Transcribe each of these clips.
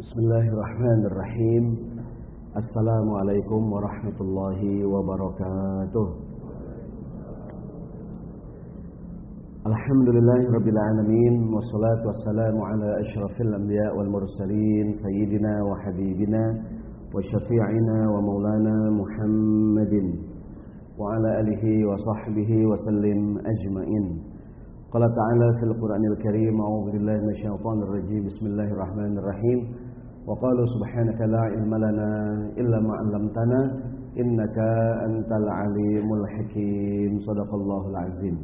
بسم الله الرحمن الرحيم. السلام عليكم ورحمة الله وبركاته. الحمد لله رب العالمين والصلاة والسلام على أشرف الأنبياء والمرسلين سيدنا وحبيبنا وشفيعنا ومولانا محمد وعلى آله وصحبه وسلم أجمعين. قال تعالى في القرآن الكريم أعوذ بالله من الشيطان الرجيم. بسم الله الرحمن الرحيم. وقالوا سبحانك لا علم لنا إلا ما علمتنا إنك أنت العليم الحكيم صدق الله العظيم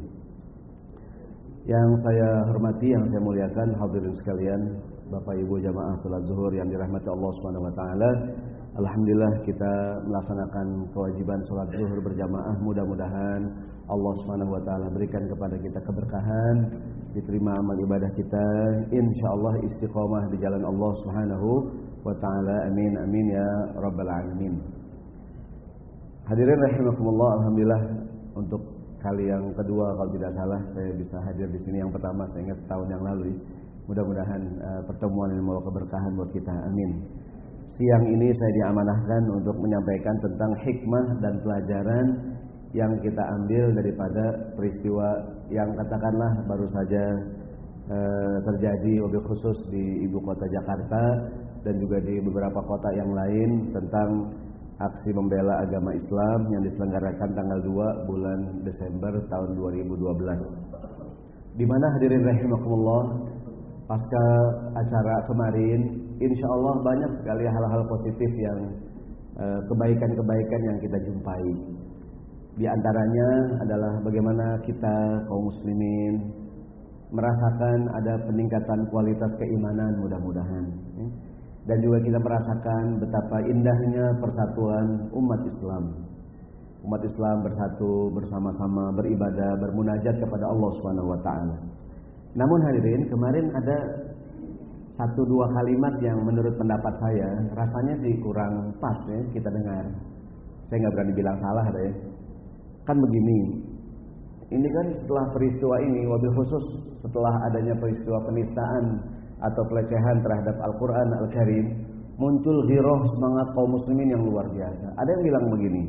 Yang saya hormati, yang saya muliakan hadirin sekalian, Bapak Ibu jamaah salat zuhur yang dirahmati Allah Subhanahu wa taala. Alhamdulillah kita melaksanakan kewajiban salat zuhur berjamaah. Mudah-mudahan Allah Subhanahu wa taala berikan kepada kita keberkahan, diterima amal ibadah kita, insyaallah istiqomah di jalan Allah Subhanahu wa taala. Amin amin ya rabbal alamin. Hadirin rahimakumullah, alhamdulillah untuk kali yang kedua kalau tidak salah saya bisa hadir di sini. Yang pertama saya ingat setahun yang lalu. Mudah-mudahan uh, pertemuan ini membawa keberkahan buat kita. Amin. Siang ini saya diamanahkan untuk menyampaikan tentang hikmah dan pelajaran yang kita ambil daripada peristiwa yang katakanlah baru saja uh, terjadi wabil khusus di ibu kota Jakarta dan juga di beberapa kota yang lain tentang aksi membela agama Islam yang diselenggarakan tanggal 2 bulan Desember tahun 2012. Di mana hadirin rahimakumullah pasca acara kemarin, insya Allah banyak sekali hal-hal positif yang kebaikan-kebaikan yang kita jumpai. Di antaranya adalah bagaimana kita kaum muslimin merasakan ada peningkatan kualitas keimanan mudah-mudahan dan juga kita merasakan betapa indahnya persatuan umat Islam. Umat Islam bersatu bersama-sama beribadah, bermunajat kepada Allah Subhanahu wa taala. Namun hadirin, kemarin ada satu dua kalimat yang menurut pendapat saya rasanya sih kurang pas ya kita dengar. Saya nggak berani bilang salah deh. Kan begini. Ini kan setelah peristiwa ini wabil khusus setelah adanya peristiwa penistaan atau pelecehan terhadap Al-Quran Al-Karim muncul giroh semangat kaum muslimin yang luar biasa. Ada yang bilang begini,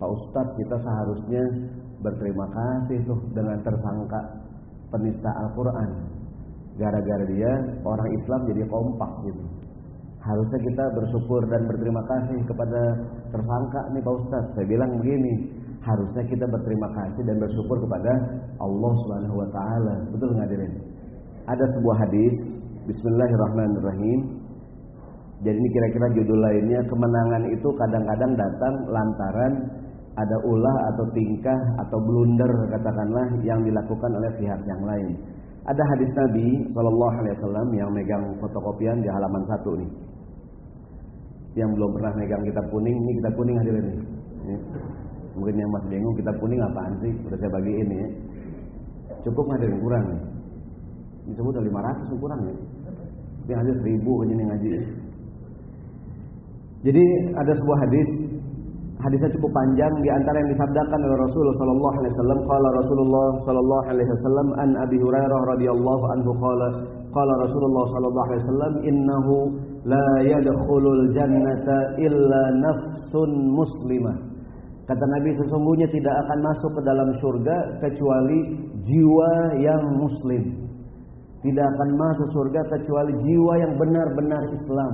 Pak Ustadz kita seharusnya berterima kasih tuh dengan tersangka penista Al-Quran. Gara-gara dia orang Islam jadi kompak gitu. Harusnya kita bersyukur dan berterima kasih kepada tersangka nih Pak Ustadz. Saya bilang begini, harusnya kita berterima kasih dan bersyukur kepada Allah Subhanahu wa taala. Betul ada sebuah hadis Bismillahirrahmanirrahim. Jadi ini kira-kira judul lainnya kemenangan itu kadang-kadang datang lantaran ada ulah atau tingkah atau blunder katakanlah yang dilakukan oleh pihak yang lain. Ada hadis Nabi Shallallahu Alaihi Wasallam yang megang fotokopian di halaman satu nih yang belum pernah megang kitab kuning. Ini kitab kuning hadirin mungkin yang masih bingung kitab kuning apaan sih? Udah saya bagiin ya. Cukup hadirin kurang? Nih disebut ada 500 ukuran ya? Tapi ada 1000 aja nih ngaji jadi ada sebuah hadis hadisnya cukup panjang di antara yang disabdakan oleh Rasulullah sallallahu alaihi wasallam qala Rasulullah sallallahu alaihi wasallam an Abi Hurairah radhiyallahu anhu qala qala Rasulullah sallallahu alaihi wasallam innahu la yadkhulul jannata illa nafsun muslimah kata Nabi sesungguhnya tidak akan masuk ke dalam surga kecuali jiwa yang muslim tidak akan masuk surga kecuali jiwa yang benar-benar Islam.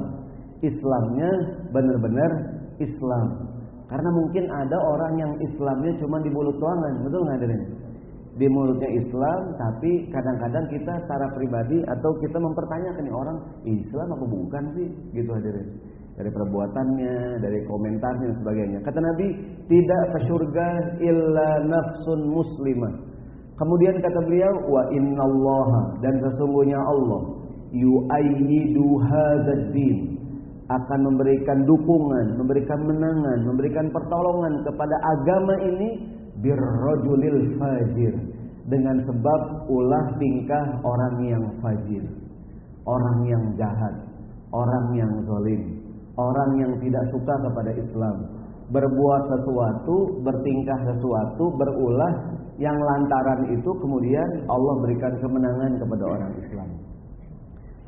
Islamnya benar-benar Islam. Karena mungkin ada orang yang Islamnya cuma di mulut doangan, betul nggak hadirin? Di mulutnya Islam, tapi kadang-kadang kita secara pribadi atau kita mempertanyakan nih orang Islam apa bukan sih, gitu hadirin? Dari perbuatannya, dari komentarnya dan sebagainya. Kata Nabi, tidak ke surga illa nafsun muslimah. Kemudian kata beliau wa innallaha dan sesungguhnya Allah yu'ayyidu hadzal din akan memberikan dukungan, memberikan menangan, memberikan pertolongan kepada agama ini birrajulil fajir. Dengan sebab ulah tingkah orang yang fajir, orang yang jahat, orang yang zalim, orang yang tidak suka kepada Islam, berbuat sesuatu, bertingkah sesuatu, berulah yang lantaran itu kemudian Allah berikan kemenangan kepada orang Islam.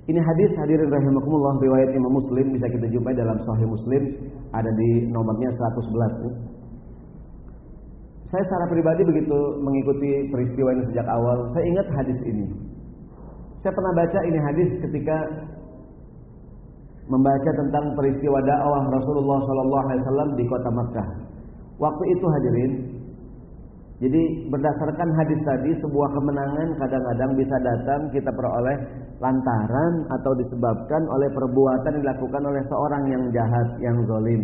Ini hadis hadirin rahimakumullah riwayat Imam Muslim bisa kita jumpai dalam Sahih Muslim ada di nomornya 111. Saya secara pribadi begitu mengikuti peristiwa ini sejak awal, saya ingat hadis ini. Saya pernah baca ini hadis ketika membaca tentang peristiwa dakwah Rasulullah SAW di kota Makkah. Waktu itu hadirin, jadi berdasarkan hadis tadi sebuah kemenangan kadang-kadang bisa datang kita peroleh lantaran atau disebabkan oleh perbuatan dilakukan oleh seorang yang jahat, yang zalim.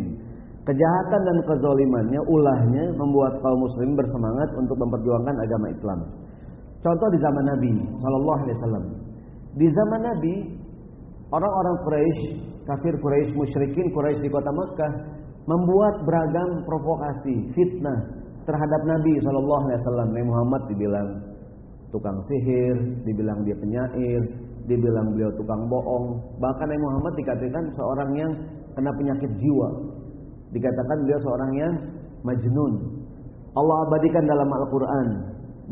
Kejahatan dan kezolimannya, ulahnya membuat kaum muslim bersemangat untuk memperjuangkan agama Islam. Contoh di zaman Nabi Shallallahu Alaihi Wasallam. Di zaman Nabi, orang-orang Quraisy, kafir Quraisy, musyrikin Quraisy di kota Mekah membuat beragam provokasi, fitnah terhadap Nabi Shallallahu Alaihi Wasallam. Nabi Muhammad dibilang tukang sihir, dibilang dia penyair, dibilang beliau tukang bohong. Bahkan Nabi Muhammad dikatakan seorang yang kena penyakit jiwa. Dikatakan beliau seorang yang majnun. Allah abadikan dalam Al-Quran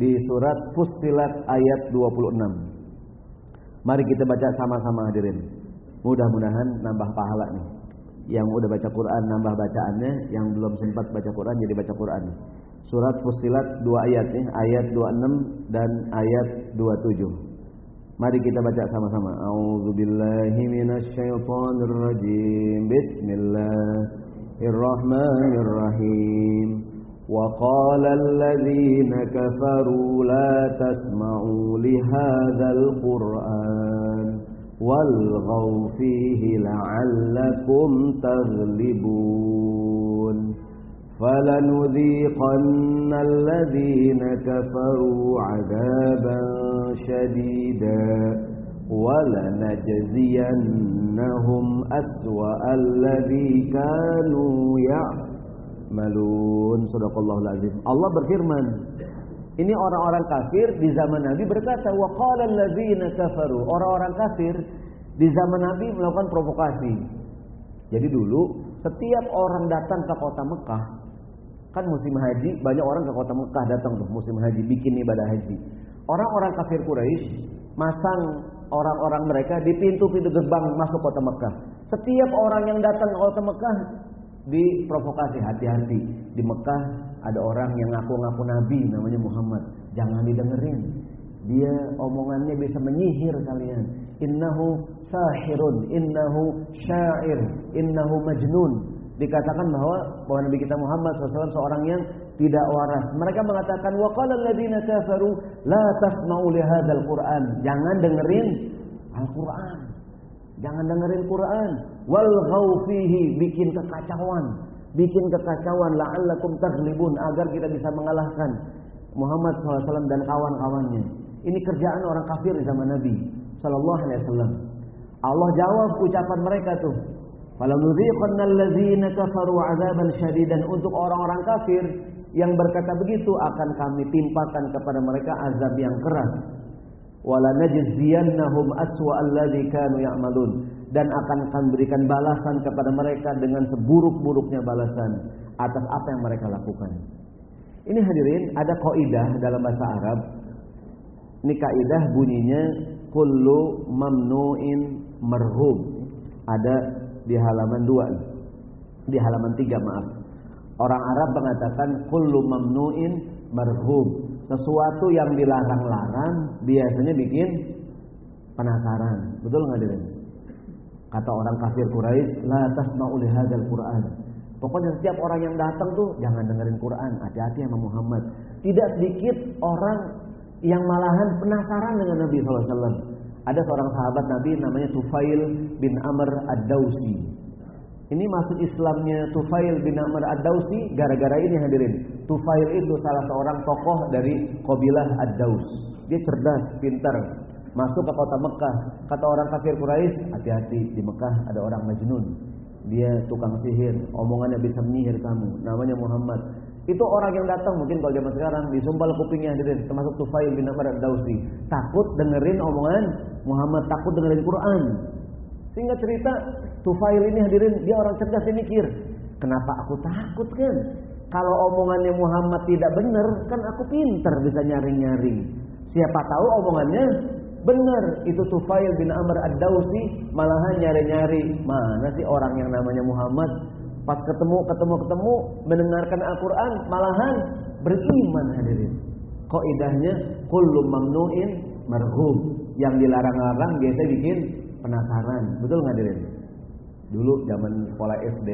di surat Fussilat ayat 26. Mari kita baca sama-sama hadirin. Mudah-mudahan nambah pahala nih. Yang udah baca Quran nambah bacaannya, yang belum sempat baca Quran jadi baca Quran. Surat Fussilat dua ayat nih, ayat 26 dan ayat 27. Mari kita baca sama-sama. A'udzubillahi minasyaitonirrajim. Bismillah. الرحمن الرحيم وقال الذين كفروا لا تسمعوا لهذا القرآن والغوا فيه لعلكم تغلبون. فلنذيقن الذين كفروا عذابا شديدا ولنجزينهم أسوأ الذي كانوا يعملون. الله العظيم. Allah berfirman ini orang-orang kafir di zaman Nabi berkata wa qala alladzina kafaru. Orang-orang kafir di zaman Nabi melakukan provokasi. Jadi dulu setiap orang datang ke kota Mekah kan musim haji banyak orang ke kota Mekah datang tuh musim haji bikin ibadah haji. Orang-orang kafir Quraisy masang orang-orang mereka di pintu-pintu gerbang masuk kota Mekah. Setiap orang yang datang ke kota Mekah diprovokasi hati-hati. Di Mekah ada orang yang ngaku-ngaku nabi namanya Muhammad. Jangan didengerin. Dia omongannya bisa menyihir kalian. Innahu sahirun, innahu syair, innahu majnun dikatakan bahwa bahwa Nabi kita Muhammad SAW seorang yang tidak waras. Mereka mengatakan wa qala alladziina kafaru la tasma'u li hadzal Qur'an. Jangan dengerin Al-Qur'an. Jangan dengerin Quran. Wal fihi bikin kekacauan. Bikin kekacauan la'allakum taghlibun agar kita bisa mengalahkan Muhammad SAW dan kawan-kawannya. Ini kerjaan orang kafir zaman Nabi Sallallahu Alaihi Wasallam. Allah jawab ucapan mereka tuh. Kafaru 'adzaban syadidan untuk orang-orang kafir yang berkata begitu akan kami timpakan kepada mereka azab yang keras. Wala najziyannahum aswa alladzi kanu ya'malun dan akan kami berikan balasan kepada mereka dengan seburuk-buruknya balasan atas apa yang mereka lakukan. Ini hadirin ada kaidah dalam bahasa Arab. Ini kaidah bunyinya kullu mamnu'in marhub. Ada di halaman 2 di halaman 3 maaf orang Arab mengatakan kullu mamnuin marhub sesuatu yang dilarang-larang biasanya bikin penasaran betul nggak dia kata orang kafir Quraisy la tasma'u li hadzal Qur'an. Pokoknya setiap orang yang datang tuh jangan dengerin Quran. Hati-hati sama Muhammad. Tidak sedikit orang yang malahan penasaran dengan Nabi SAW ada seorang sahabat Nabi namanya Tufail bin Amr Ad-Dausi. Ini masuk Islamnya Tufail bin Amr Ad-Dausi gara-gara ini hadirin. Tufail itu salah seorang tokoh dari kabilah Ad-Daus. Dia cerdas, pintar, masuk ke kota Mekah. Kata orang kafir Quraisy, hati-hati di Mekah ada orang majnun. Dia tukang sihir, omongannya bisa menyihir kamu. Namanya Muhammad. Itu orang yang datang mungkin kalau zaman sekarang disumpal kupingnya hadirin termasuk Tufail bin Amr Ad-Dausi. Takut dengerin omongan Muhammad, takut dengerin Quran. Sehingga cerita Tufail ini hadirin dia orang cerdas dia mikir, kenapa aku takut kan? Kalau omongannya Muhammad tidak benar, kan aku pinter bisa nyaring-nyaring. Siapa tahu omongannya Benar, itu Tufail bin Amr Ad-Dausi malahan nyari-nyari mana sih orang yang namanya Muhammad. Pas ketemu, ketemu, ketemu, mendengarkan Al-Quran, malahan beriman hadirin. Koidahnya, kullu mamnu'in marhum. Yang dilarang-larang biasa bikin penasaran. Betul nggak hadirin? Dulu zaman sekolah SD,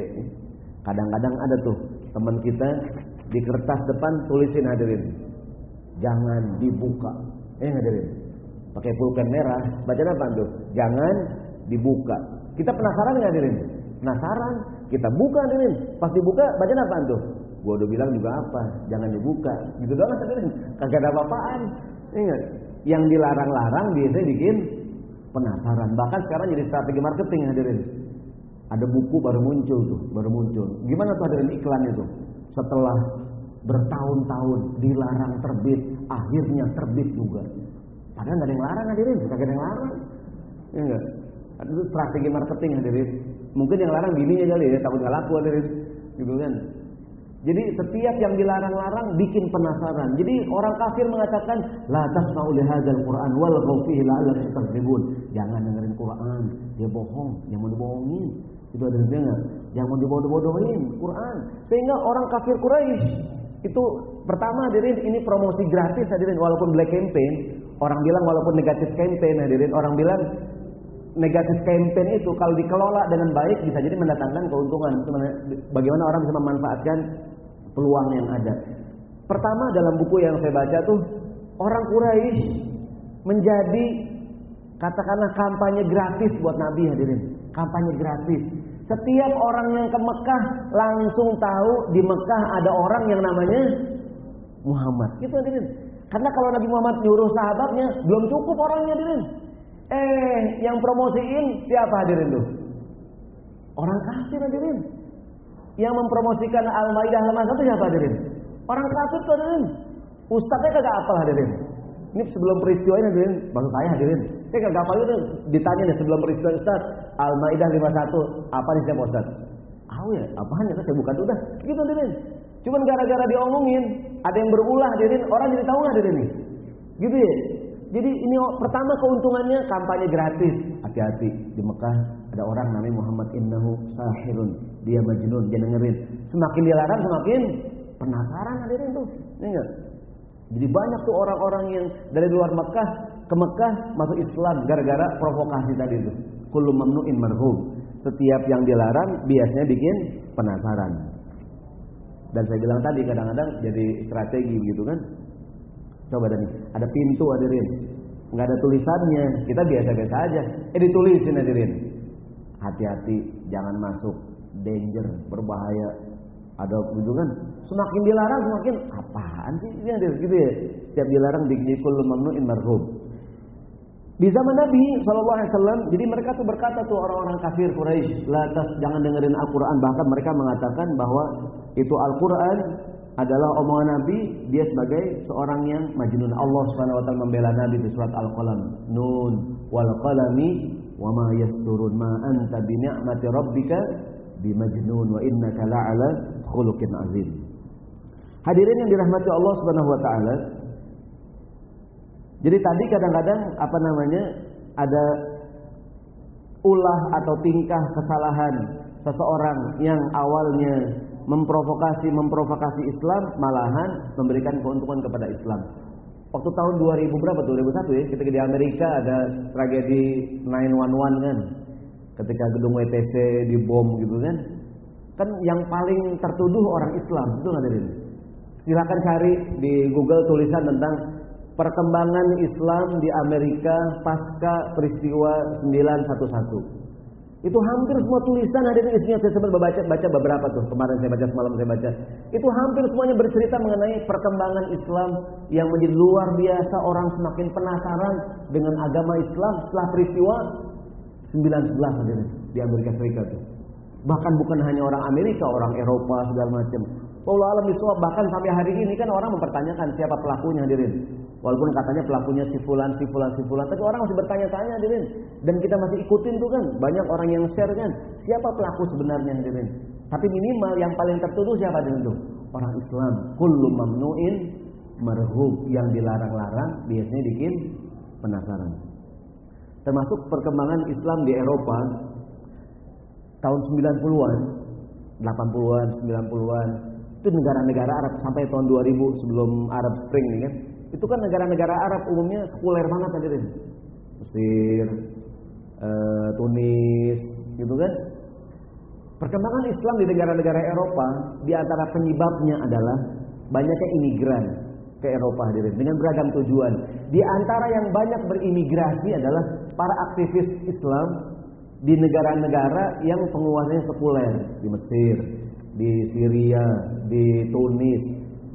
kadang-kadang ada tuh teman kita di kertas depan tulisin hadirin. Jangan dibuka. Eh hadirin. Pakai pulpen merah, baca apa tuh? Jangan dibuka. Kita penasaran nggak hadirin? Penasaran, kita buka hadirin. Pas dibuka, baca apa tuh? Gua udah bilang juga apa? Jangan dibuka. Gitu doang hadirin. Kagak ada apa-apaan. Ingat, yang dilarang-larang biasanya bikin penasaran. Bahkan sekarang jadi strategi marketing hadirin. Ada buku baru muncul tuh, baru muncul. Gimana tuh hadirin iklan itu? Setelah bertahun-tahun dilarang terbit, akhirnya terbit juga. Padahal nggak ada yang larang hadirin, nggak ada yang larang. Enggak? Itu strategi marketing hadirin. Mungkin yang larang bininya kali ya, takut nggak laku hadirin. Gitu kan. Jadi setiap yang dilarang-larang bikin penasaran. Jadi orang kafir mengatakan la tasma'u li hadzal Qur'an wal fihi la'allakum takdzibun. Jangan dengerin Quran, dia bohong, yang mau dibohongin. Itu ada dengar, yang mau dibodoh-bodohin Quran. Sehingga orang kafir Quraisy itu pertama hadirin ini promosi gratis hadirin walaupun black campaign, orang bilang walaupun negatif campaign hadirin, orang bilang negatif campaign itu kalau dikelola dengan baik bisa jadi mendatangkan keuntungan. Bagaimana orang bisa memanfaatkan peluang yang ada. Pertama dalam buku yang saya baca tuh orang Quraisy menjadi katakanlah kampanye gratis buat Nabi hadirin. Kampanye gratis. Setiap orang yang ke Mekah langsung tahu di Mekah ada orang yang namanya Muhammad. Gitu hadirin. Karena kalau Nabi Muhammad nyuruh sahabatnya belum cukup orangnya hadirin. Eh, yang promosiin siapa hadirin tuh? Orang kafir hadirin. Yang mempromosikan Al-Maidah halaman satu siapa hadirin? Orang kafir tuh hadirin. Ustaznya kagak apal hadirin. Ini sebelum peristiwa ini hadirin, bang saya hadirin. Saya kagak apal itu ditanya nih sebelum peristiwa Ustaz, Al-Maidah 51, apa nih siapa Ustaz? Ah ya, apaan ya? Saya bukan udah. Gitu hadirin. Cuman gara-gara diomongin, ada yang berulah hadirin, orang jadi tahu hadirin nih? Gitu ya. Jadi ini pertama keuntungannya kampanye gratis. Hati-hati di Mekah ada orang namanya Muhammad Innahu Sahirun. Dia majnun, dia dengerin. Semakin dilarang semakin penasaran hadirin tuh. Ingat. Jadi banyak tuh orang-orang yang dari luar Mekah ke Mekah masuk Islam gara-gara provokasi tadi itu. Kullu mamnu'in marhum. Setiap yang dilarang biasanya bikin penasaran. Dan saya bilang tadi kadang-kadang jadi strategi gitu kan. Coba nih, ada pintu hadirin. Nggak ada tulisannya, kita biasa-biasa aja. Eh ditulisin hadirin. Hati-hati, jangan masuk. Danger, berbahaya. Ada kunjungan. Semakin dilarang semakin apaan sih ini hadirin gitu ya. Setiap dilarang dikul mamnu'in marhum. Di zaman Nabi Shallallahu Alaihi Wasallam, jadi mereka tuh berkata tuh orang-orang kafir Quraisy, lantas jangan dengerin Al-Quran. Bahkan mereka mengatakan bahwa itu Al-Quran adalah omongan Nabi dia sebagai seorang yang majnun. Allah Subhanahu wa taala membela Nabi di surat Al-Qalam. Nun wal qalami wa ma yasturun ma anta bi ni'mati rabbika bi majnun wa innaka la'ala khuluqin azim. Hadirin yang dirahmati Allah Subhanahu wa taala. Jadi tadi kadang-kadang apa namanya ada ulah atau tingkah kesalahan seseorang yang awalnya memprovokasi memprovokasi Islam malahan memberikan keuntungan kepada Islam. Waktu tahun 2000 berapa tuh? 2001 ya, ketika di Amerika ada tragedi 911 kan. Ketika gedung WTC dibom gitu kan. Kan yang paling tertuduh orang Islam, itu nggak dari Silakan cari di Google tulisan tentang perkembangan Islam di Amerika pasca peristiwa 911. Itu hampir semua tulisan di isinya saya sempat baca baca beberapa tuh kemarin saya baca semalam saya baca. Itu hampir semuanya bercerita mengenai perkembangan Islam yang menjadi luar biasa orang semakin penasaran dengan agama Islam setelah peristiwa 911 hadirin di Amerika Serikat tuh. Bahkan bukan hanya orang Amerika, orang Eropa segala macam. Allah alam bahkan sampai hari ini kan orang mempertanyakan siapa pelakunya hadirin. Walaupun katanya pelakunya si fulan, si fulan, si fulan, tapi orang masih bertanya-tanya hadirin. Dan kita masih ikutin tuh kan, banyak orang yang share kan, siapa pelaku sebenarnya hadirin. Tapi minimal yang paling tertuduh siapa hadirin tuh? Orang Islam. Kullu mamnu'in marhub yang dilarang-larang biasanya bikin penasaran. termasuk perkembangan Islam di Eropa tahun 90-an, 80-an, 90-an. Itu negara-negara Arab sampai tahun 2000 sebelum Arab Spring ini kan. Itu kan negara-negara Arab umumnya sekuler banget hadirin. Mesir, uh, Tunis, gitu kan. Perkembangan Islam di negara-negara Eropa di antara penyebabnya adalah banyaknya imigran ke Eropa hadirin dengan beragam tujuan. Di antara yang banyak berimigrasi adalah para aktivis Islam di negara-negara yang penguasanya sekuler di Mesir, di Syria, di Tunis,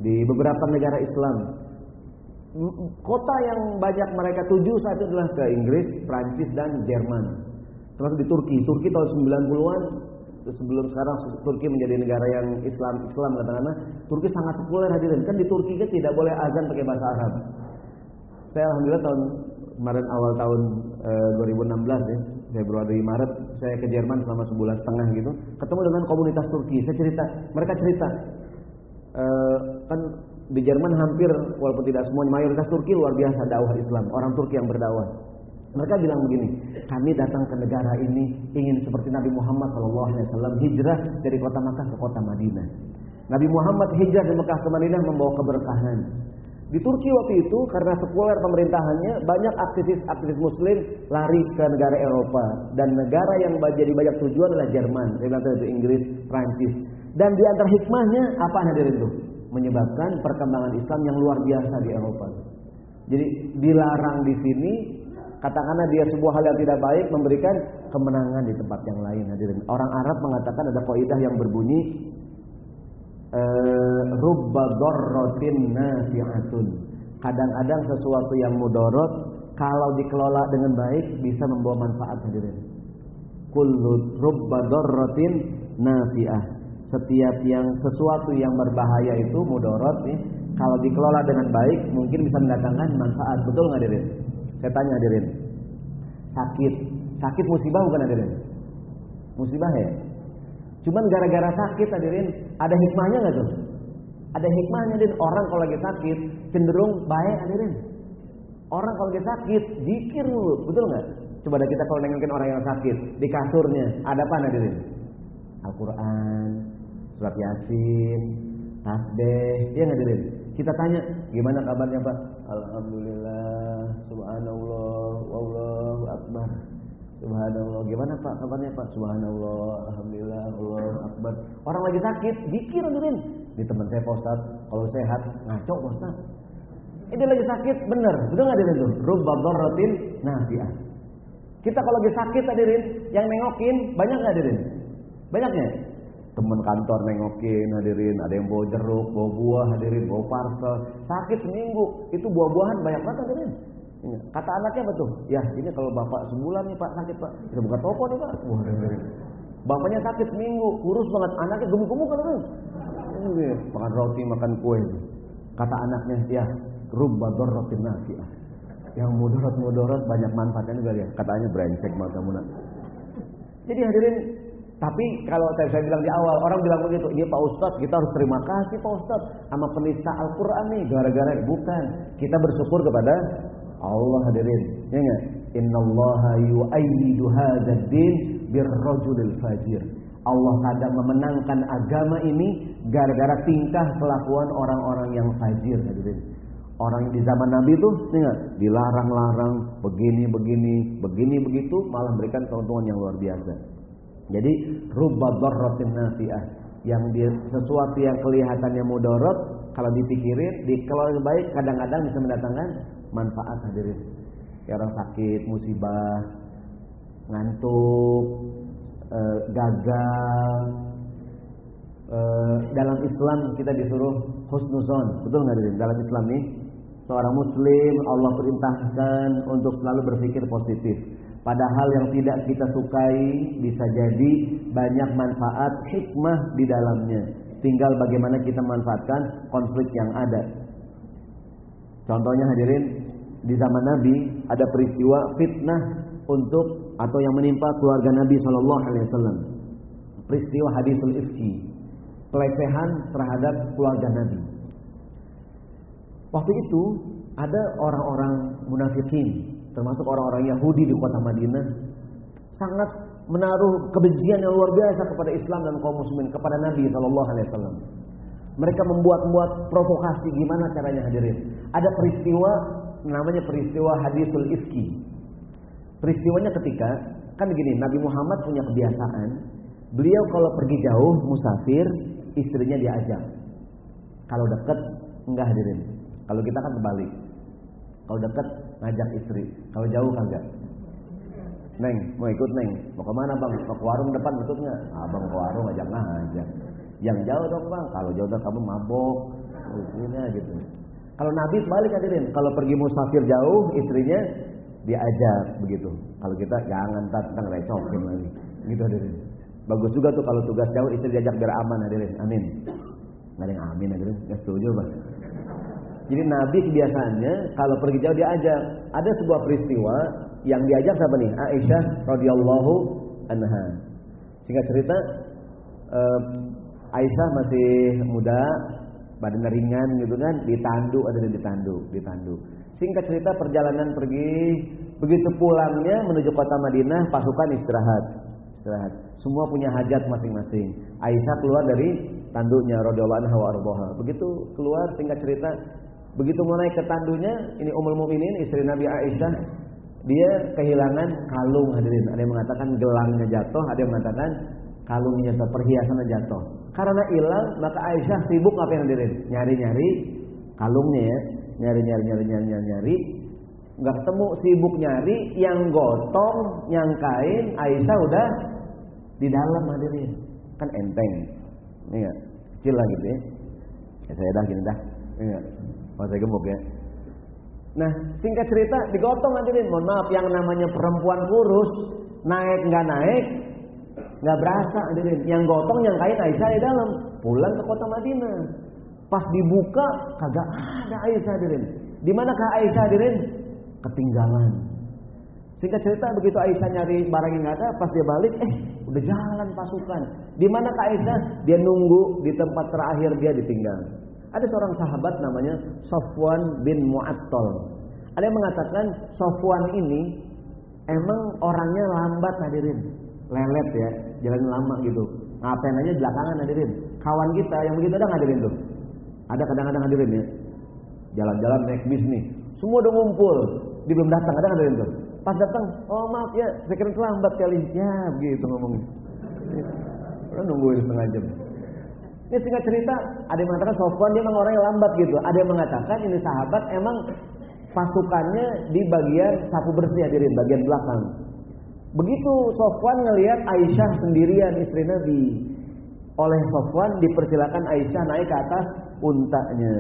di beberapa negara Islam. Kota yang banyak mereka tuju saat itu adalah ke Inggris, Prancis dan Jerman. Termasuk di Turki. Turki tahun 90-an sebelum sekarang Turki menjadi negara yang Islam Islam katakanlah. Turki sangat sekuler hadirin. Kan di Turki kan tidak boleh azan pakai bahasa Arab. Saya alhamdulillah tahun kemarin awal tahun e, eh, 2016 ya Februari Maret saya ke Jerman selama sebulan setengah gitu. Ketemu dengan komunitas Turki. Saya cerita mereka cerita e, kan di Jerman hampir walaupun tidak semuanya mayoritas Turki luar biasa dakwah Islam orang Turki yang berdakwah mereka bilang begini, kami datang ke negara ini ingin seperti Nabi Muhammad SAW hijrah dari kota Makkah ke kota Madinah. Nabi Muhammad hijrah dari Mekah ke Madinah membawa keberkahan. Di Turki waktu itu karena sekuler pemerintahannya banyak aktivis-aktivis Muslim lari ke negara Eropa dan negara yang jadi banyak tujuan adalah Jerman, Inggris, Prancis. Dan di antara hikmahnya apa hadirin itu? Menyebabkan perkembangan Islam yang luar biasa di Eropa. Jadi dilarang di sini Katakanlah dia sebuah hal yang tidak baik memberikan kemenangan di tempat yang lain hadirin. Orang Arab mengatakan ada kaidah yang berbunyi eh, rubba darratin nafi'atun. Kadang-kadang sesuatu yang mudorot kalau dikelola dengan baik bisa membawa manfaat hadirin. Kullu rubba darratin nafi'ah. Setiap yang sesuatu yang berbahaya itu mudorot nih, kalau dikelola dengan baik mungkin bisa mendatangkan manfaat. Betul nggak hadirin? Saya tanya hadirin. Sakit. Sakit musibah bukan hadirin? Musibah ya? Cuman gara-gara sakit hadirin, ada hikmahnya nggak tuh? Ada hikmahnya hadirin. Orang kalau lagi sakit cenderung baik hadirin. Orang kalau lagi sakit zikir dulu, betul nggak? Coba ada kita kalau nengokin orang yang sakit di kasurnya, ada apa hadirin? Al-Quran, surat Yasin, tasbih, nggak hadirin? Kita tanya, gimana kabarnya Pak? Alhamdulillah, subhanallah, wallahu akbar. Subhanallah. Gimana Pak kabarnya Pak? Subhanallah, alhamdulillah, Allahu akbar. Orang lagi sakit, zikir dengerin. Di teman saya Pak Ustaz, kalau sehat ngaco Pak Ustaz. Ini lagi sakit, bener. Betul nggak hadirin tuh? Rubba dharratin nafi'ah. Kita kalau lagi sakit hadirin, yang nengokin banyak nggak hadirin? Banyaknya? Teman kantor nengokin hadirin. Ada yang bawa jeruk bawa buah hadirin. Bawa parcel. Sakit seminggu. Itu buah-buahan banyak banget hadirin. Iya. kata anaknya betul ya ini kalau bapak sebulan nih pak. Sakit pak. Kita buka toko nih pak. Wah hadirin. Bapaknya sakit seminggu. Kurus banget. Anaknya gemuk-gemuk kan hadirin makan roti makan kue. Kata anaknya ya rubba roti nafi'ah. Yang mudarat-mudarat banyak manfaatnya juga ya. Katanya brengsek banget kamu nak jadi hadirin tapi kalau saya, saya bilang di awal, orang bilang begitu, iya Pak Ustadz, kita harus terima kasih Pak Ustadz sama penista Al-Quran nih, gara-gara bukan. Kita bersyukur kepada Allah hadirin. Ya enggak? Inna Allah yu'ayyidu hadzal din birrajulil fajir. Allah kadang memenangkan agama ini gara-gara tingkah kelakuan orang-orang yang fajir hadirin. Orang di zaman Nabi itu ingat dilarang-larang begini begini begini begitu malah memberikan keuntungan yang luar biasa. Jadi rubba dharratin nafi'ah yang dia, sesuatu yang kelihatannya mudarat kalau dipikirin dikelola baik kadang-kadang bisa mendatangkan manfaat hadirin. Ya orang sakit, musibah, ngantuk, e, gagal. E, dalam Islam kita disuruh husnuzon, betul nggak hadirin? Dalam Islam nih seorang muslim Allah perintahkan untuk selalu berpikir positif. Padahal yang tidak kita sukai bisa jadi banyak manfaat hikmah di dalamnya. Tinggal bagaimana kita manfaatkan konflik yang ada. Contohnya hadirin, di zaman Nabi ada peristiwa fitnah untuk atau yang menimpa keluarga Nabi Shallallahu Alaihi Wasallam. Peristiwa hadisul ifki, pelecehan terhadap keluarga Nabi. Waktu itu ada orang-orang munafikin termasuk orang-orang Yahudi di kota Madinah sangat menaruh kebencian yang luar biasa kepada Islam dan kaum muslimin kepada Nabi Shallallahu alaihi wasallam. Mereka membuat-buat provokasi gimana caranya hadirin. Ada peristiwa namanya peristiwa hadisul ifki. Peristiwanya ketika kan begini, Nabi Muhammad punya kebiasaan, beliau kalau pergi jauh musafir, istrinya diajak. Kalau dekat enggak hadirin. Kalau kita kan kebalik. Kalau dekat ngajak istri, kalau jauh kagak. Neng, mau ikut Neng? Mau ke mana bang? Mau ke warung depan betul nggak? Abang ke warung ajak ngajak. Yang jauh dong bang. Kalau jauh dong kamu mabok. Istrinya gitu. Kalau Nabi sebalik hadirin. Kalau pergi musafir jauh, istrinya diajak begitu. Kalau kita jangan tentang recokin lagi. Gitu hadirin. Bagus juga tuh kalau tugas jauh istri diajak biar aman hadirin. Amin. Nggak ada yang amin hadirin. Nggak setuju bang. Jadi Nabi kebiasaannya kalau pergi jauh diajak. Ada sebuah peristiwa yang diajak siapa nih? Aisyah radhiyallahu anha. Singkat cerita, Aisyah masih muda, badan ringan gitu kan, ditandu ada di ditandu, ditandu. Singkat cerita perjalanan pergi, begitu pulangnya menuju kota Madinah, pasukan istirahat. Istirahat. Semua punya hajat masing-masing. Aisyah keluar dari tanduknya radhiyallahu anha wa Begitu keluar singkat cerita, begitu mulai ke tandunya, ini Ummul Mukminin istri Nabi Aisyah dia kehilangan kalung hadirin. Ada yang mengatakan gelangnya jatuh, ada yang mengatakan kalungnya atau perhiasannya jatuh. Karena hilang, maka Aisyah sibuk ngapain hadirin? Nyari-nyari kalungnya ya. Nyari-nyari nyari-nyari nyari. Enggak ketemu, sibuk nyari yang gotong, yang kain, Aisyah udah di dalam hadirin. Kan enteng. Ini enggak? Kecil lah gitu ya. Ya saya dah gini dah. Ini enggak? Saya gemuk ya. Nah, singkat cerita digotong hadirin. Mohon maaf, yang namanya perempuan kurus naik nggak naik nggak berasa hadirin. Yang gotong yang kait Aisyah di dalam. Pulang ke kota Madinah. Pas dibuka kagak ada Aisyah hadirin. Di manakah Aisyah hadirin? Ketinggalan. Singkat cerita begitu Aisyah nyari barang yang ada, pas dia balik, eh udah jalan pasukan. Di mana Kak Aisyah? Dia nunggu di tempat terakhir dia ditinggal. Ada seorang sahabat namanya Sofwan bin Mu'attal. Ada yang mengatakan Sofwan ini emang orangnya lambat hadirin. Lelet ya, jalan lama gitu. Ngapain aja belakangan hadirin. Kawan kita yang begitu ada hadirin tuh. Ada kadang-kadang hadirin ya. Jalan-jalan naik bis nih. Semua udah ngumpul. Dia belum datang, ada hadirin tuh. Pas datang, oh maaf ya, saya kira terlambat kali. Ya, begitu ngomongnya. Udah nungguin setengah jam. Ini singkat cerita, ada yang mengatakan Sofwan dia memang orang yang lambat gitu. Ada yang mengatakan ini sahabat emang pasukannya di bagian sapu bersih hadirin, bagian belakang. Begitu Sofwan ngelihat Aisyah sendirian istri Nabi. Oleh Sofwan dipersilakan Aisyah naik ke atas untanya.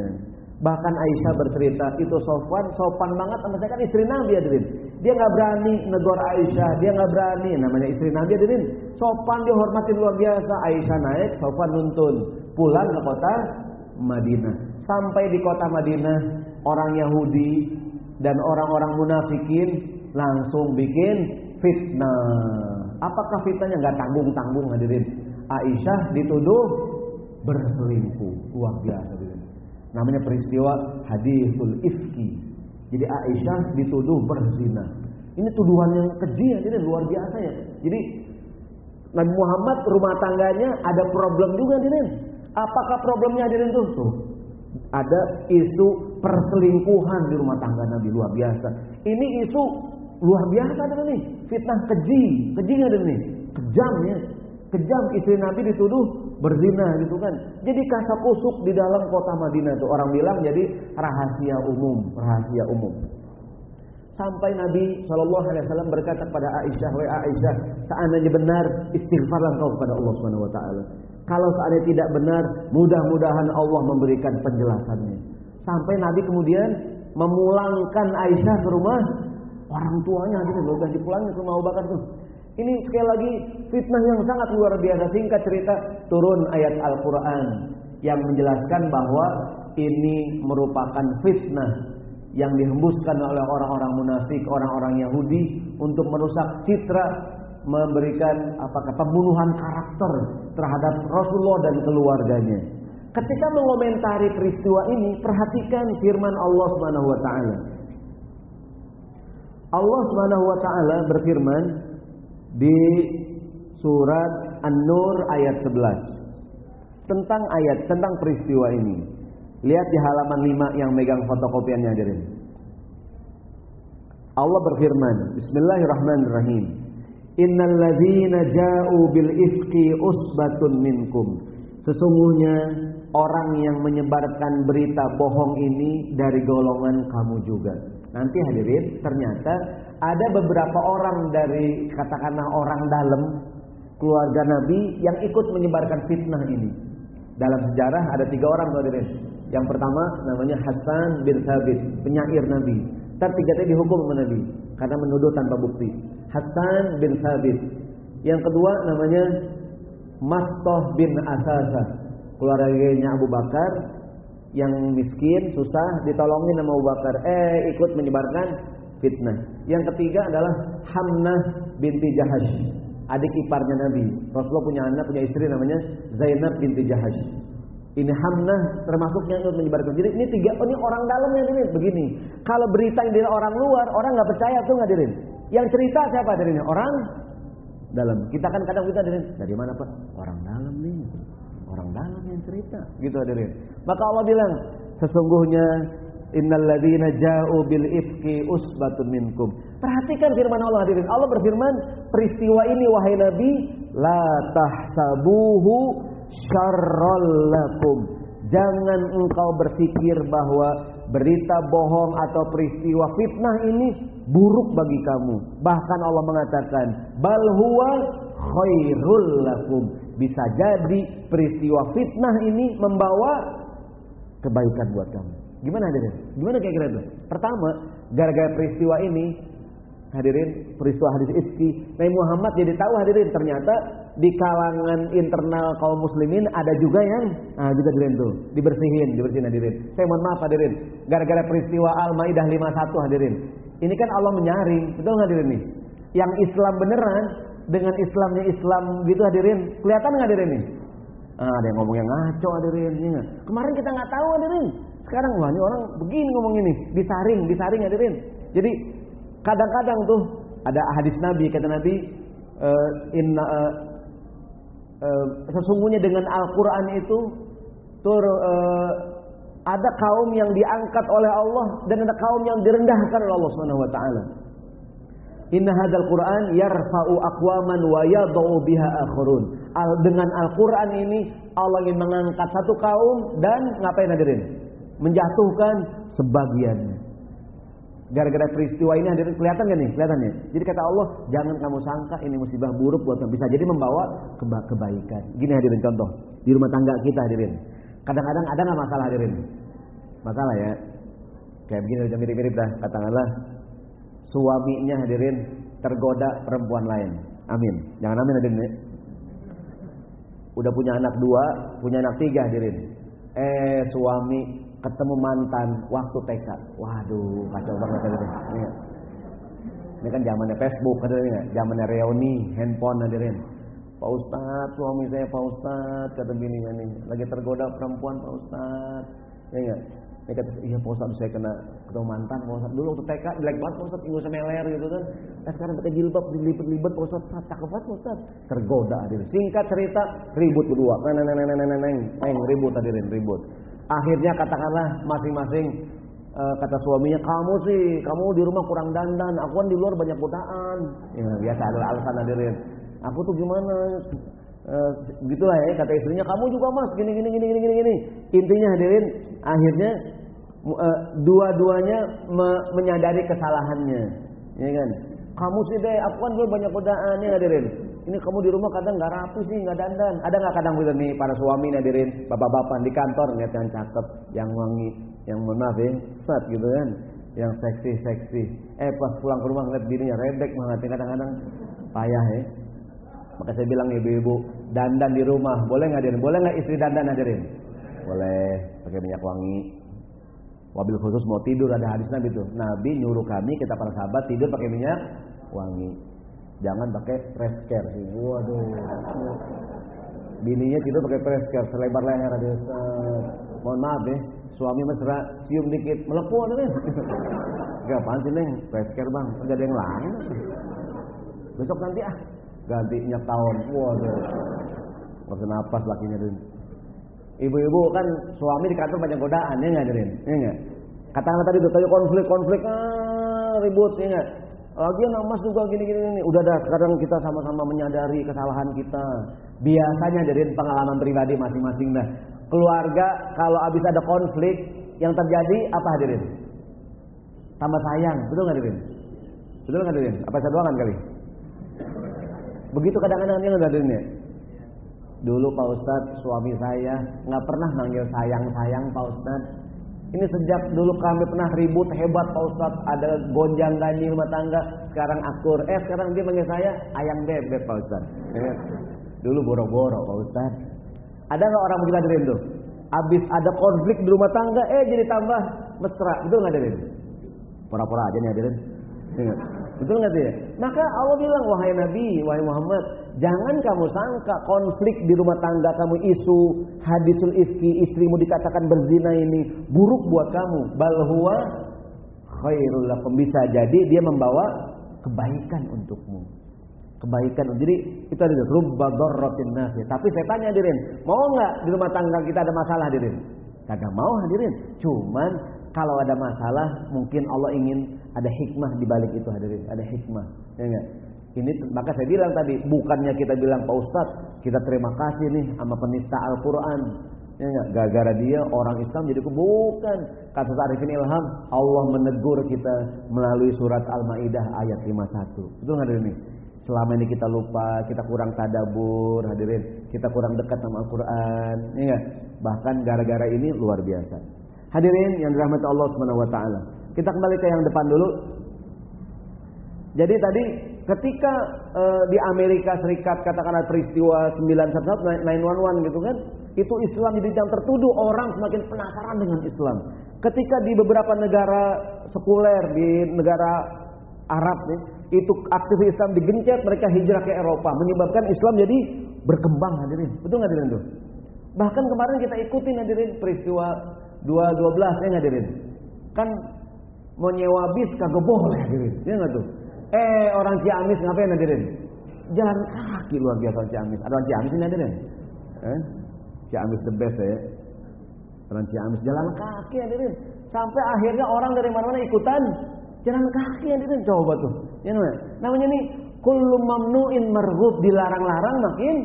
Bahkan Aisyah bercerita itu Sofwan sopan banget sama saya kan istri Nabi hadirin. Dia nggak berani negor Aisyah, dia nggak berani namanya istri Nabi hadirin. Sopan dia hormatin luar biasa. Aisyah naik, Sofwan nuntun pulang ke kota Madinah. Sampai di kota Madinah orang Yahudi dan orang-orang munafikin langsung bikin fitnah. Apakah fitnahnya nggak tanggung-tanggung hadirin? Aisyah dituduh berselingkuh luar biasa hadirin. Namanya peristiwa hadisul ifki. Jadi Aisyah dituduh berzina. Ini tuduhan yang keji hadirin luar biasa ya. Jadi Nabi Muhammad rumah tangganya ada problem juga hadirin. Apakah problemnya hadirin tuh? Tuh. Ada isu perselingkuhan di rumah tangga Nabi luar biasa. Ini isu luar biasa ada nih. Fitnah keji, keji ada nih. Kejam ya. Kejam istri Nabi dituduh berzina gitu kan. Jadi kasak kusuk di dalam kota Madinah itu orang bilang jadi rahasia umum, rahasia umum. Sampai Nabi Shallallahu Alaihi Wasallam berkata kepada Aisyah, wa Aisyah, seandainya benar istighfarlah kau kepada Allah Subhanahu Wa Taala. Kalau seandainya tidak benar, mudah-mudahan Allah memberikan penjelasannya. Sampai Nabi kemudian memulangkan Aisyah ke rumah orang tuanya gitu loh, ganti pulangnya ke rumah Abu Bakar tuh. Ini sekali lagi fitnah yang sangat luar biasa. Singkat cerita, turun ayat Al-Quran yang menjelaskan bahwa ini merupakan fitnah yang dihembuskan oleh orang-orang munafik, orang-orang Yahudi untuk merusak citra, memberikan apakah pembunuhan karakter terhadap Rasulullah dan keluarganya. Ketika mengomentari peristiwa ini, perhatikan firman Allah Subhanahu wa taala. Allah Subhanahu wa taala berfirman di surat An-Nur ayat 11 tentang ayat tentang peristiwa ini. Lihat di halaman 5 yang megang fotokopiannya hadirin. Allah berfirman, Bismillahirrahmanirrahim. Innal ladzina ja'u bil ifki usbatun minkum. Sesungguhnya orang yang menyebarkan berita bohong ini dari golongan kamu juga. Nanti hadirin, ternyata ada beberapa orang dari katakanlah orang dalam keluarga Nabi yang ikut menyebarkan fitnah ini. Dalam sejarah ada tiga orang hadirin. Yang pertama namanya Hasan bin Thabit, penyair Nabi. Tertiga dihukum sama Nabi karena menuduh tanpa bukti. Hasan bin Thabit. Yang kedua namanya Mastoh bin Asasa, keluarganya Abu Bakar yang miskin, susah, ditolongin sama Abu Bakar. Eh, ikut menyebarkan fitnah. Yang ketiga adalah Hamnah binti Jahash, adik iparnya Nabi. Rasulullah punya anak, punya istri namanya Zainab binti Jahash. Ini Hamnah termasuk yang ikut menyebarkan. Jadi ini tiga, oh ini orang dalam yang ini begini. Kalau berita yang dari orang luar, orang nggak percaya tuh ngadirin. Yang cerita siapa ini? Orang dalam. Kita kan kadang kita dari dari mana pak? Orang dalam nih. Orang dalam yang cerita. Gitu hadirin. Maka Allah bilang, sesungguhnya innalladzina ja'u bil ifki usbatun minkum. Perhatikan firman Allah hadirin. Allah berfirman, peristiwa ini wahai Nabi, la tahsabuhu syarrol lakum. Jangan engkau berpikir bahwa berita bohong atau peristiwa fitnah ini buruk bagi kamu. Bahkan Allah mengatakan, bal huwa khairul lakum. Bisa jadi peristiwa fitnah ini membawa kebaikan buat kamu. Gimana hadirin? Gimana kira-kira itu? Pertama, gara-gara peristiwa ini hadirin peristiwa hadis ifki Nabi Muhammad jadi tahu hadirin ternyata di kalangan internal kaum muslimin ada juga yang ah juga hadirin tuh dibersihin dibersihin hadirin saya mohon maaf hadirin gara-gara peristiwa Al-Maidah 51 hadirin ini kan Allah menyaring betul hadirin nih yang Islam beneran dengan Islamnya Islam gitu hadirin kelihatan nggak hadirin nih ah, ada yang ngomong yang ngaco hadirin ya. kemarin kita nggak tahu hadirin sekarang wah ini orang begini ngomong ini disaring disaring hadirin jadi kadang-kadang tuh ada hadis Nabi kata Nabi uh, inna uh, uh, sesungguhnya dengan Al-Qur'an itu tur uh, ada kaum yang diangkat oleh Allah dan ada kaum yang direndahkan oleh Allah Subhanahu wa taala. Inna hadzal Qur'an yarfa'u aqwaman wa yad'u biha akharun. Dengan Al-Qur'an ini Allah ingin mengangkat satu kaum dan ngapain hadirin? Menjatuhkan sebagiannya. Gara-gara peristiwa ini hadirin kelihatan gak nih? Kelihatan ya? Jadi kata Allah, jangan kamu sangka ini musibah buruk buat kamu. Bisa jadi membawa keba kebaikan. Gini hadirin contoh. Di rumah tangga kita hadirin. Kadang-kadang ada nggak masalah hadirin? Masalah ya. Kayak begini udah mirip-mirip dah. Katakanlah suaminya hadirin tergoda perempuan lain. Amin. Jangan amin hadirin ya. Udah punya anak dua, punya anak tiga hadirin. Eh suami ketemu mantan waktu TK. Waduh, kacau banget hadirin. Ini, ini kan zamannya Facebook hadirin ya, zamannya reuni, handphone hadirin. Pak Ustadz, suami saya Pak Ustadz, kata bininya nih, lagi tergoda perempuan Pak Ustadz. Ya enggak? Dia kata, iya Pak Ustadz saya kena ketemu mantan Pak Ustadz. Dulu waktu TK, jelek banget Pak Ustadz, nggak usah meler gitu kan. Nah sekarang pakai jilbab, dilipet-lipet Pak Ustadz, cakep banget Pak Ustadz. Tergoda hadirin. Singkat cerita, ribut berdua. Neng, neng, neng, neng, neng, neng, ribut hadirin, ribut. Akhirnya katakanlah masing-masing uh, kata suaminya kamu sih kamu di rumah kurang dandan aku kan di luar banyak godaan. Ya, biasa adalah alasan hadirin. Aku tuh gimana? Uh, gitulah ya kata istrinya kamu juga mas gini gini gini gini gini intinya hadirin akhirnya uh, dua-duanya me menyadari kesalahannya. Ya kan? Kamu sih deh aku kan dulu banyak godaan. Ya hadirin ini kamu di rumah kadang nggak rapi sih, nggak dandan. Ada nggak kadang begitu nih para suami hadirin, bapak-bapak di kantor ngeliat yang cakep, yang wangi, yang maaf ya, gitu kan, yang seksi-seksi. Eh pas pulang ke rumah ngeliat dirinya rebek banget, kadang-kadang payah ya. Maka saya bilang ibu-ibu, dandan di rumah, boleh nggak hadirin? Boleh nggak istri dandan hadirin? Boleh, pakai minyak wangi. Wabil khusus mau tidur ada hadis Nabi tuh. Nabi nyuruh kami kita para sahabat tidur pakai minyak wangi. Jangan pakai press care sih. Waduh. Bininya tidur pakai press care selebar leher ada. Mohon maaf ya, suami mesra cium dikit melepuh ada Gak apaan sih neng, pesker bang, gak ada yang lain. Besok nanti ah, gantinya tahun. Waduh, nggak napas lakinya dulu. Ibu-ibu kan suami di kantor banyak godaan, ya nggak Dirin? Ya nggak? Katakanlah tadi tuh, tadi konflik-konflik, ah, ribut, ya nggak? Lagian Mas juga gini-gini. Udah dah, sekarang kita sama-sama menyadari kesalahan kita. Biasanya dari pengalaman pribadi masing-masing dah. Keluarga kalau habis ada konflik yang terjadi apa hadirin? Tambah sayang, betul nggak hadirin? Betul nggak hadirin? Apa saya doakan kali? Begitu kadang-kadang yang hadirin ya. Dulu Pak Ustadz suami saya nggak pernah manggil sayang-sayang Pak Ustadz. Ini sejak dulu kami pernah ribut hebat Pak Ustadz, ada gonjang ganjing rumah tangga, sekarang akur. Eh sekarang dia manggil saya ayang bebek Pak Ustadz. Ya. Dulu boro-boro Pak Ustadz. Ada nggak orang begitu hadirin tuh? Abis ada konflik di rumah tangga, eh jadi tambah mesra. Betul nggak hadirin? Pura-pura aja nih hadirin. Betul nggak sih? Maka Allah bilang, wahai Nabi, wahai Muhammad, jangan kamu sangka konflik di rumah tangga kamu isu hadisul ifki istrimu dikatakan berzina ini buruk buat kamu. Balhua khairul lakum bisa jadi dia membawa kebaikan untukmu. Kebaikan. Jadi itu ada rubba darratin nasi. Tapi saya tanya hadirin, mau nggak di rumah tangga kita ada masalah hadirin? Kagak mau hadirin. Cuman kalau ada masalah mungkin Allah ingin ada hikmah di balik itu hadirin, ada hikmah. Ya enggak? Ini maka saya bilang tadi, bukannya kita bilang Pak Ustadz, kita terima kasih nih sama penista Al-Qur'an. Ya? Gara-gara dia orang Islam jadi bukan. Kata Arifin Ilham, Allah menegur kita melalui surat Al-Maidah ayat 51. Betul enggak nih? Selama ini kita lupa, kita kurang tadabur, hadirin. Kita kurang dekat sama Al-Qur'an, ya? Bahkan gara-gara ini luar biasa. Hadirin yang dirahmati Allah taala. Kita kembali ke yang depan dulu. Jadi tadi ketika e, di Amerika Serikat katakanlah peristiwa 911 911 gitu kan, itu Islam jadi yang tertuduh orang semakin penasaran dengan Islam. Ketika di beberapa negara sekuler di negara Arab nih, itu aktivis Islam digencet mereka hijrah ke Eropa menyebabkan Islam jadi berkembang hadirin. Betul nggak hadirin tuh? Bahkan kemarin kita ikutin hadirin peristiwa 212 ya hadirin. Kan mau nyewa bis kagak boleh hadirin. Ya enggak tuh? Eh orang Ciamis ngapain hadirin? Jalan kaki luar biasa Ciamis. Ada orang Ciamis ini hadirin? Eh? Ciamis the best ya. Orang Ciamis jalan kaki hadirin. Sampai akhirnya orang dari mana-mana ikutan jalan kaki hadirin. Coba tuh. Ya namanya. Nih kullu mamnuin marghub dilarang-larang makin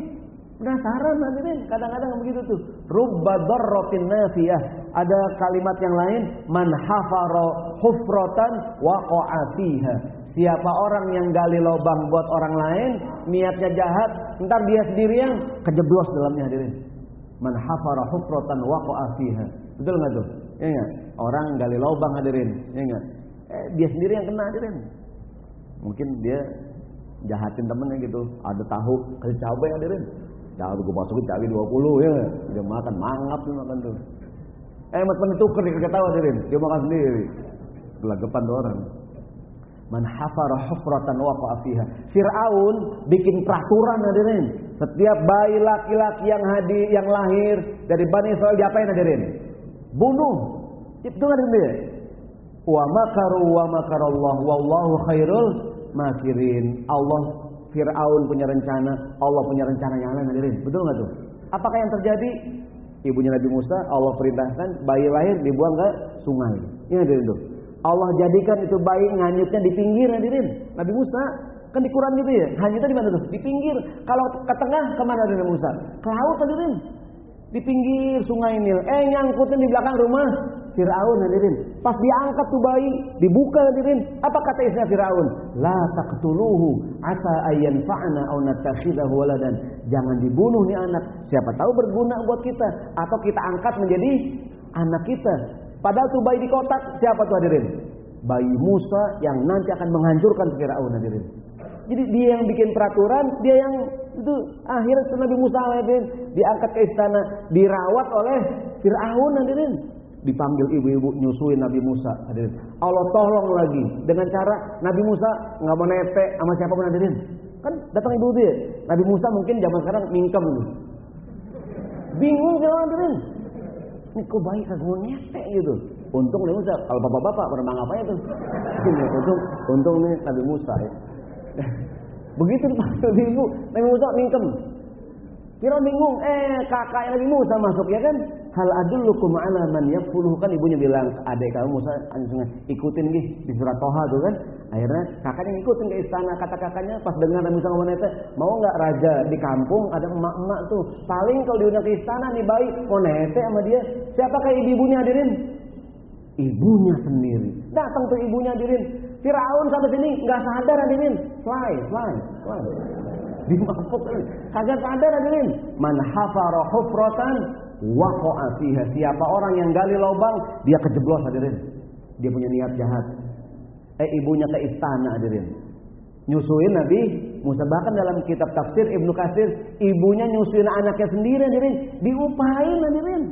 Penasaran hadirin, kadang-kadang begitu tuh. Rubba darratin nafiyah. Ada kalimat yang lain, man hafara hufratan waqa'a fiha. Siapa orang yang gali lubang buat orang lain, niatnya jahat, ntar dia sendiri yang kejeblos dalamnya hadirin. Man hafara hufratan waqa'a fiha. Betul nggak tuh? Ya enggak? Orang gali lubang hadirin, ya enggak? Eh, dia sendiri yang kena hadirin. Mungkin dia jahatin temennya gitu, ada tahu kasih cabai hadirin Cabai gue masukin cabai 20 ya. Dia makan mangap tuh makan tuh. Eh mat tuker dia ketawa hadirin. Dia makan sendiri. Gelagapan tuh orang. Man hafara hufratan waqa'a fiha. Firaun bikin peraturan hadirin. Setiap bayi laki-laki yang hadir yang lahir dari Bani Israel diapain hadirin? Bunuh. Itu kan dia. Wa makaru wa makarallah wallahu khairul makirin. Allah Fir'aun punya rencana, Allah punya rencana yang lain hadirin. Betul nggak tuh? Apakah yang terjadi? Ibunya Nabi Musa, Allah perintahkan bayi lahir dibuang ke sungai. Ini hadirin tuh. Allah jadikan itu bayi nganyutnya di pinggir hadirin. Nabi Musa kan di Quran gitu ya. Hanyutnya di mana tuh? Di pinggir. Kalau ke tengah ke mana Nabi Musa? Ke laut hadirin. Di pinggir sungai Nil. Eh nyangkutin di belakang rumah Fir'aun hadirin. Pas diangkat tuh bayi, dibuka hadirin. Apa kata istilah Fir'aun? La taqtuluhu asa ayyan fa'na au natakhidahu waladan. Jangan dibunuh nih anak. Siapa tahu berguna buat kita atau kita angkat menjadi anak kita. Padahal tuh bayi di kotak siapa tuh hadirin? Bayi Musa yang nanti akan menghancurkan Fir'aun hadirin. Jadi dia yang bikin peraturan, dia yang itu akhirnya Nabi Musa hadirin diangkat ke istana, dirawat oleh Fir'aun hadirin dipanggil ibu-ibu nyusuin Nabi Musa hadirin. Allah tolong lagi dengan cara Nabi Musa nggak mau netek sama siapa pun hadirin. Kan datang ibu dia. Nabi Musa mungkin zaman sekarang mingkem nih. Bingung jalan hadirin. Ini kok baik kagak mau netek gitu. Untung Nabi Musa. Kalau bapak-bapak berenang apa itu? untung, untung nih Nabi Musa ya. Begitu Nabi Ibu, Nabi Musa mingkem. Kira bingung, eh kakak Nabi Musa masuk ya kan? Hal adullukum ala man yakfuluhu. Kan ibunya bilang adik kamu Musa ikutin gih di surat Toha tuh kan. Akhirnya kakaknya ngikutin ke istana kata kakaknya pas dengar Nabi Musa ngomong itu mau nggak raja di kampung ada emak-emak tuh paling kalau diundang ke istana nih baik mau nete sama dia siapa kayak ibu-ibunya hadirin? Ibunya sendiri. Datang tuh ibunya hadirin. Firaun sampai sini nggak sadar hadirin. Fly fly fly dimabuk kagak sadar hadirin man hafara hufratan waqa'a fiha. Siapa orang yang gali lubang dia kejeblos hadirin dia punya niat jahat. Eh ibunya ke istana hadirin nyusuin Nabi Musa. Bahkan dalam kitab tafsir Ibnu Katsir ibunya nyusuin anaknya sendiri hadirin diupahin hadirin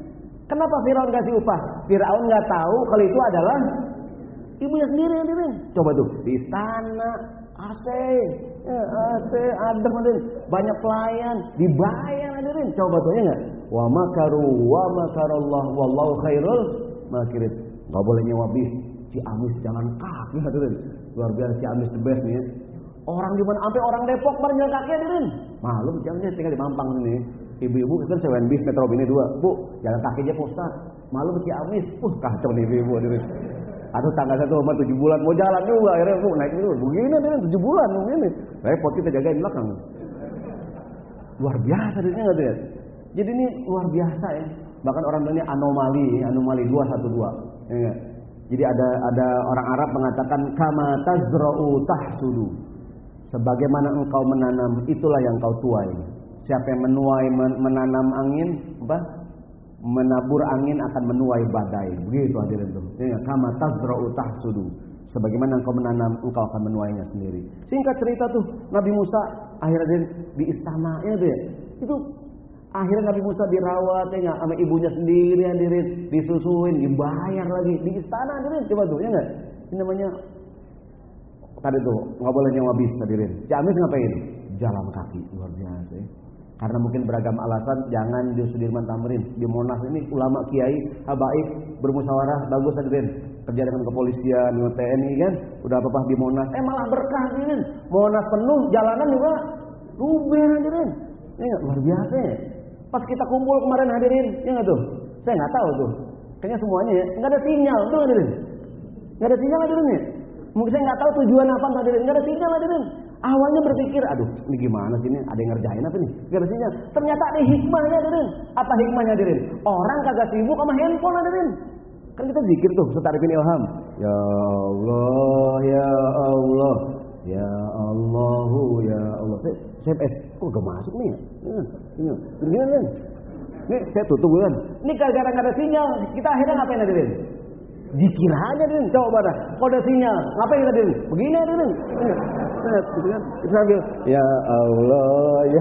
kenapa Firaun kasih upah? Firaun nggak tahu kalau itu adalah ibunya sendiri hadirin coba tuh di istana AC ya, AC adem hadirin banyak pelayan dibayar hadirin coba tuh ya nggak? Wa makaru wa makarallah wallahu khairul makirin. Nggak boleh nyewa bis. Ciamis jalan kaki hadirin luar biasa Ciamis the best nih ya. orang di mana sampai orang Depok pada jalan kaki hadirin malum Ciamis tinggal di Mampang sini ibu-ibu kan sewan bis metro ini dua. Bu jalan kaki aja Ustaz. Malum Ciamis uh kacau nih ibu-ibu hadirin Aduh tanggal satu umur tujuh bulan mau jalan juga akhirnya bu naik dulu. Begini nih tujuh bulan begini repot kita jagain belakang. Luar biasa dirinya nggak ya? Jadi ini luar biasa ya. Bahkan orang bilang ini anomali anomali dua satu dua ya, jadi ada ada orang Arab mengatakan kama tazra'u tahsudu. Sebagaimana engkau menanam itulah yang kau tuai. Siapa yang menuai menanam angin apa menabur angin akan menuai badai. Begitu hadirin tuh. Ya, kama tazra'u tahsudu. Sebagaimana engkau menanam, engkau akan menuainya sendiri. Singkat cerita tuh, Nabi Musa akhirnya di istana ya tuh ya. Itu akhirnya Nabi Musa dirawat ya sama ibunya sendiri hadirin, disusuin, dibayar lagi di istana hadirin. Coba tuh ya enggak? Ini namanya tadi tuh nggak boleh nyawa bis hadirin. Jamis ngapain? Jalan kaki. Karena mungkin beragam alasan jangan di Sudirman Tamrin, di Monas ini ulama kiai habaib bermusyawarah bagus hadirin. Kerja dengan kepolisian, dengan TNI kan, udah apa-apa di Monas. Eh malah berkah hadirin. Monas penuh, jalanan juga luber hadirin. Ini luar biasa ya. Pas kita kumpul kemarin hadirin, ya nggak tuh? Saya nggak tahu tuh. Kayaknya semuanya ya, nggak ada sinyal tuh hadirin. Nggak ada sinyal hadirin ya. Mungkin saya nggak tahu tujuan apa hadirin, nggak ada sinyal hadirin. Awalnya berpikir, aduh ini gimana sih ini? Ada yang ngerjain apa nih? Sinyal. Ternyata ada hikmahnya hadirin. Apa hikmahnya hadirin? Orang kagak sibuk sama handphone hadirin. Kan kita zikir tuh, setarifin ilham. Ya Allah, ya Allah. Ya Allahu, ya Allah. Saya, saya eh, kok gak masuk nih ya? Ini, ini, ini, ini saya tutup kan. Ini gara-gara ada sinyal, kita akhirnya ngapain hadirin? Zikir aja hadirin, coba dah. Ada sinyal, ngapain hadirin? Begini hadirin. Gitu kan. Sambil, ya Allah, ya.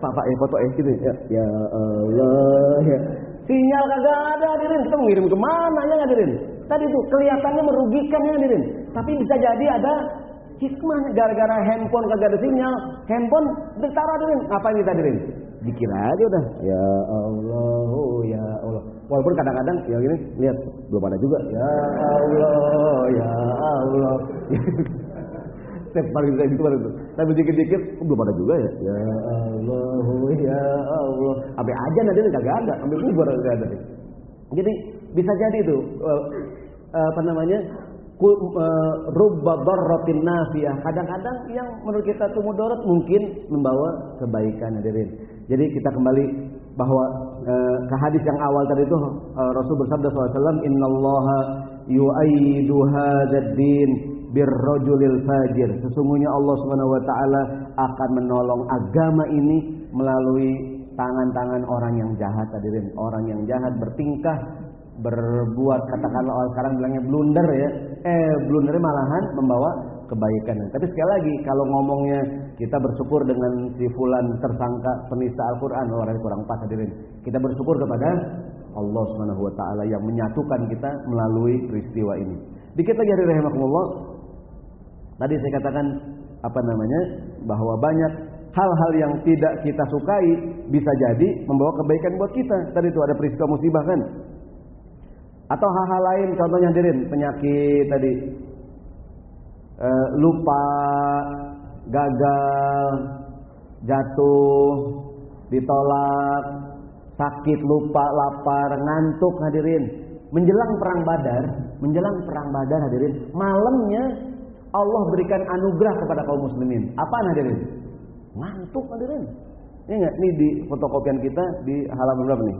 Pak, Pak, ya foto eh gitu ya. Ya Allah, ya. Sinyal kagak ada hadirin, kita mengirim ke mana ya hadirin? Tadi tuh kelihatannya merugikan ya hadirin, tapi bisa jadi ada hikmahnya gara-gara handphone kagak ada sinyal, handphone ditaruh hadirin, ngapain kita hadirin? Dikira aja udah, ya Allah, oh ya Allah. Walaupun kadang-kadang ya gini, lihat belum ada juga, ya Allah, ya Allah. saya paling saya gitu baru saya dikit-dikit belum ada juga ya. Ya Allah ya Allah. Sampai aja nanti kagak ada sampai kubur kagak ada jadi bisa jadi itu uh, apa namanya rubba darratin nafiyah kadang-kadang yang menurut kita itu mudarat mungkin membawa kebaikan hadirin jadi kita kembali bahwa uh, ke hadis yang awal tadi itu uh, Rasul bersabda SAW innallaha yu'ayyidu hadzal din birrojulil fajir. Sesungguhnya Allah Subhanahu wa taala akan menolong agama ini melalui tangan-tangan orang yang jahat hadirin. Orang yang jahat bertingkah berbuat katakanlah orang sekarang bilangnya blunder ya. Eh blundernya malahan membawa kebaikan. Tapi sekali lagi kalau ngomongnya kita bersyukur dengan si fulan tersangka penista Al-Qur'an oh, orang kurang pas hadirin. Kita bersyukur kepada Allah Subhanahu wa taala yang menyatukan kita melalui peristiwa ini. Dikit lagi hari rahimahumullah Tadi saya katakan apa namanya bahwa banyak hal-hal yang tidak kita sukai bisa jadi membawa kebaikan buat kita. Tadi itu ada peristiwa musibah kan. Atau hal-hal lain contohnya hadirin, penyakit tadi e, lupa, gagal, jatuh, ditolak, sakit, lupa, lapar, ngantuk hadirin. Menjelang perang Badar, menjelang perang Badar hadirin, malamnya Allah berikan anugerah kepada kaum muslimin. Apa hadirin? Ngantuk hadirin. Ini enggak? Ini di fotokopian kita di halaman berapa nih?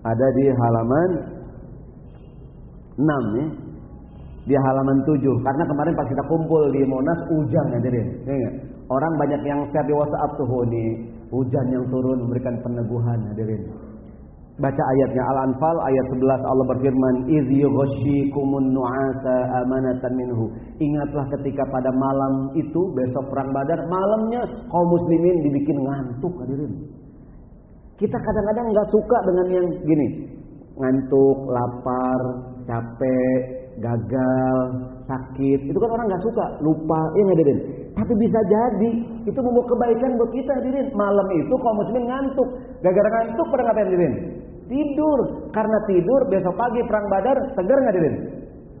Ada di halaman 6 nih. Di halaman 7. Karena kemarin pas kita kumpul di Monas hujan hadirin. Ini enggak? Orang banyak yang share di WhatsApp tuh oh, nih hujan yang turun memberikan peneguhan hadirin. Baca ayatnya Al-Anfal ayat 11 Allah berfirman, "Idz yughashshikumun nu'asa amanatan minhu." Ingatlah ketika pada malam itu besok perang Badar, malamnya kaum muslimin dibikin ngantuk hadirin. Kita kadang-kadang nggak suka dengan yang gini. Ngantuk, lapar, capek, gagal, sakit. Itu kan orang nggak suka, lupa, ya hadirin. Tapi bisa jadi itu membawa kebaikan buat kita hadirin. Malam itu kaum muslimin ngantuk. Gara-gara ngantuk pada ngapain hadirin? Tidur. Karena tidur besok pagi perang badar segar nggak hadirin?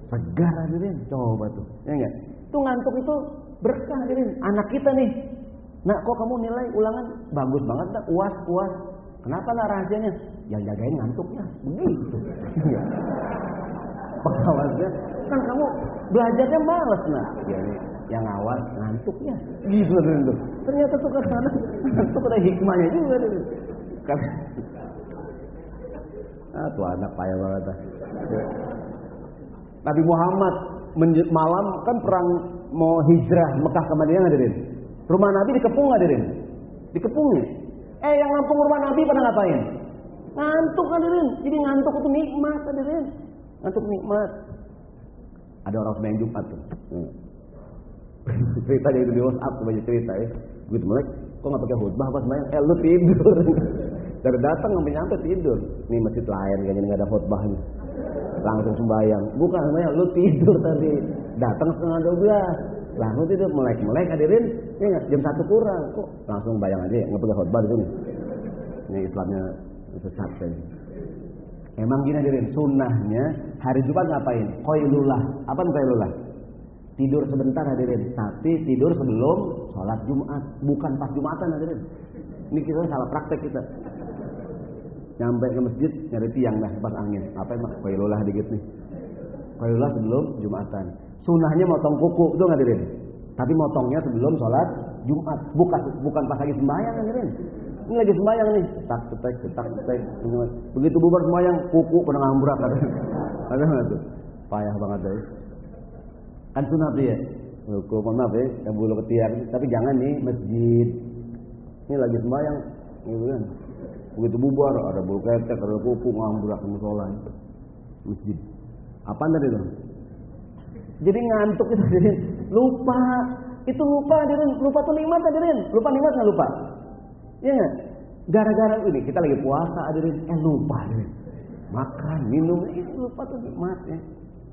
Segar hadirin. Coba tuh. Ya enggak? Itu ngantuk itu berkah hadirin. Anak kita nih. Nah kok kamu nilai ulangan bagus banget tak? Uas, uas. Kenapa lah rahasianya? Yang jagain ngantuknya. Begitu. Pengawasnya. Kan kamu belajarnya males nah. Ya, yang awas ngantuknya. Gitu tuh. Ternyata tuh ke sana ngantuk ada hikmahnya juga. Kan Ah, tuh anak payah banget. Ah. Nabi Muhammad malam kan perang mau hijrah Mekah ke Madinah hadirin. Rumah Nabi dikepung hadirin. Dikepung nih. Eh yang ngampung rumah Nabi pada ngapain? Ngantuk hadirin. Jadi ngantuk itu nikmat hadirin. Ngantuk nikmat. Ada orang sembahyang Jumat tuh. Hmm. cerita dia itu di WhatsApp tuh banyak cerita ya. Begitu mulai, kok nggak pakai khutbah pas sembahyang? Eh lu tidur. Dari datang sampai nyampe tidur. Ini masjid lain kayaknya nggak ada khutbahnya. Langsung sembahyang. Bukan sembahyang, lu tidur tadi. Datang setengah dua belas. Langsung tidur melek-melek hadirin. Ya nggak? Jam satu kurang. Kok langsung bayang aja nggak pakai khutbah di sini. Ini Islamnya sesat tadi. Emang gini hadirin, sunnahnya hari Jumat ngapain? Koilulah. Apa koilulah? Tidur sebentar hadirin, tapi tidur sebelum sholat Jumat, bukan pas Jumatan hadirin. Ini kita salah praktek kita. Nyampe ke masjid nyari tiang dah pas angin. Apa emang koilulah dikit nih. Koilulah sebelum Jumatan. Sunnahnya motong kuku, itu hadirin. Tapi motongnya sebelum sholat Jumat, bukan bukan pas lagi sembahyang hadirin. Ini lagi sembahyang nih, tak cetek, tak cetek. Begitu bubar sembahyang, kuku pada ngambrak ada. Ada nggak tuh? Payah banget deh. Kan sunat ya. Kuku maaf ya, yang bulu ketiak. Tapi jangan nih masjid. Ini lagi sembahyang, gitu kan. Begitu bubar, ada bulu ketek, ada kuku ngambrak musola. Masjid. Apa tadi tuh? Jadi ngantuk itu. Lupa. Itu lupa hadirin. Lupa tuh nikmat hadirin. Lupa nikmat nggak lupa? Nggak? Gara-gara ini kita lagi puasa hadirin. Eh lupa hadirin. Makan, minum. Eh lupa tuh nikmat ya.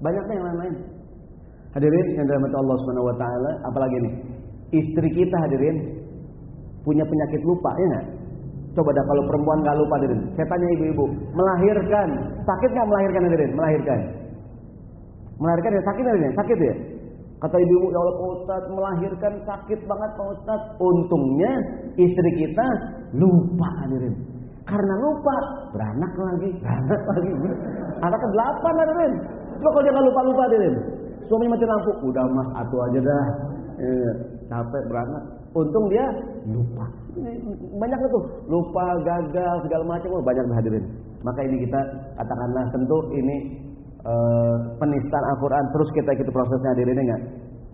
Banyaknya yang lain-lain. Hadirin yang dirahmati Allah Subhanahu wa taala, apalagi nih? Istri kita hadirin punya penyakit lupa, ya nggak? Coba dah kalau perempuan nggak lupa hadirin. Saya tanya ibu-ibu, melahirkan, sakit nggak melahirkan hadirin? Melahirkan. Melahirkan ya sakit hadirin? Sakit ya? Kata ibu-ibu, ya Allah Pak Ustaz, melahirkan sakit banget Pak Ustaz. Untungnya istri kita lupa hadirin. Karena lupa, beranak lagi, beranak lagi. Anak ke delapan hadirin. Coba kalau dia nggak lupa-lupa hadirin. Suaminya mati lampu, udah mas atuh aja dah. Eh, capek beranak. Untung dia lupa. Banyak tuh, lupa, gagal, segala macam. Oh, banyak hadirin. Maka ini kita katakanlah tentu ini uh, penistaan Al-Quran. Terus kita ikuti prosesnya hadirin enggak?